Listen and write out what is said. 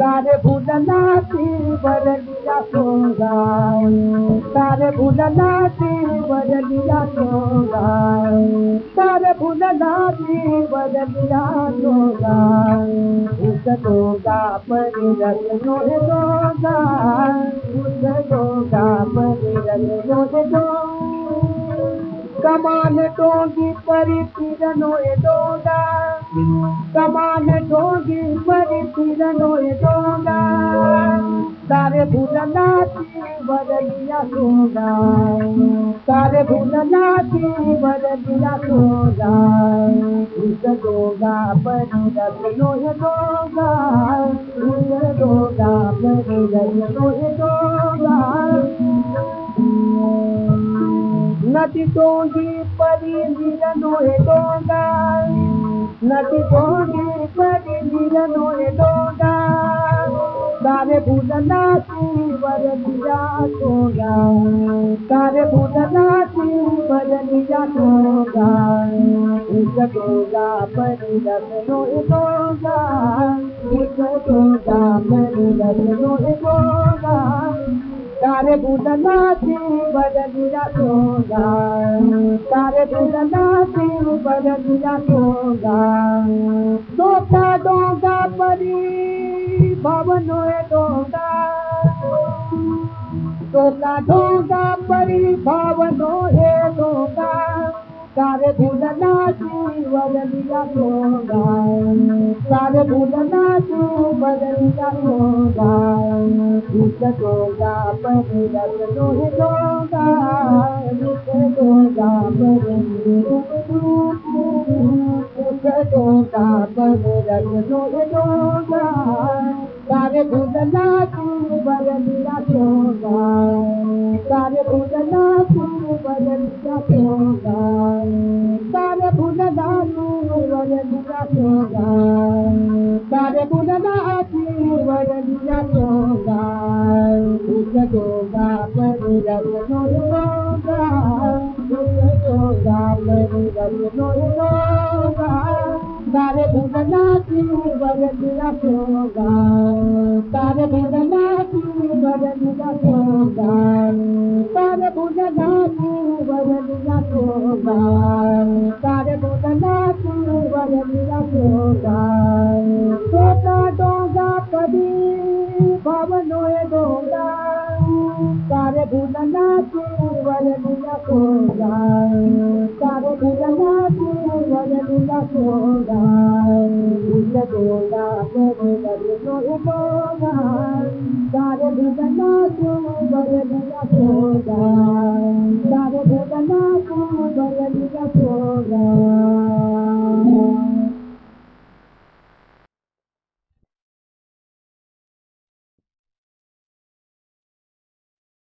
तारे भूलनाती बदलिया सोगा तारे भूलनाती बदलिया सोगा तारे भूलनाती बदलिया सोगा गोगा परिरल नोर गोगा बुध गोगा परिरल नोर गो कमान डोगी परि फिर नोर दोगा कमान डोगी परि फिर नोर दोगा तारे भूलनाथी बरलिया सोगा तारे भूलनाथी बरलिया सोगा दोगा परी रत्नो दोगा उस दोगा परी रत्नो दोगा नदी टोंगी परी नीरनो डोंगा नदी टोंगी परी नीरनो डोंगा तारे भूलना तू वर दिया सोगा तारे भूलना तू वर दिया सोगा तारे भूलनाथी बदलिया सोगा तारे भूलनाथी बदलिया सोगा सोता डोंगा परी भवनो डोंगा सोता डोंगा परी भवनो हे तारे सोगा तारे भूलनाथी बदलिया परी रत्नो दोगा परी दोगा परी रत्नो दोगा तारे भूलना तू बदलिया सोगा रत्नो दोगा तारे भूलना तू बदलिया सोगा भवनो डोगा तारे भूलना तू बदलिया सोगा तारे भूलना तू रत्नो दोगा तारे भूलना तू तू बदलिया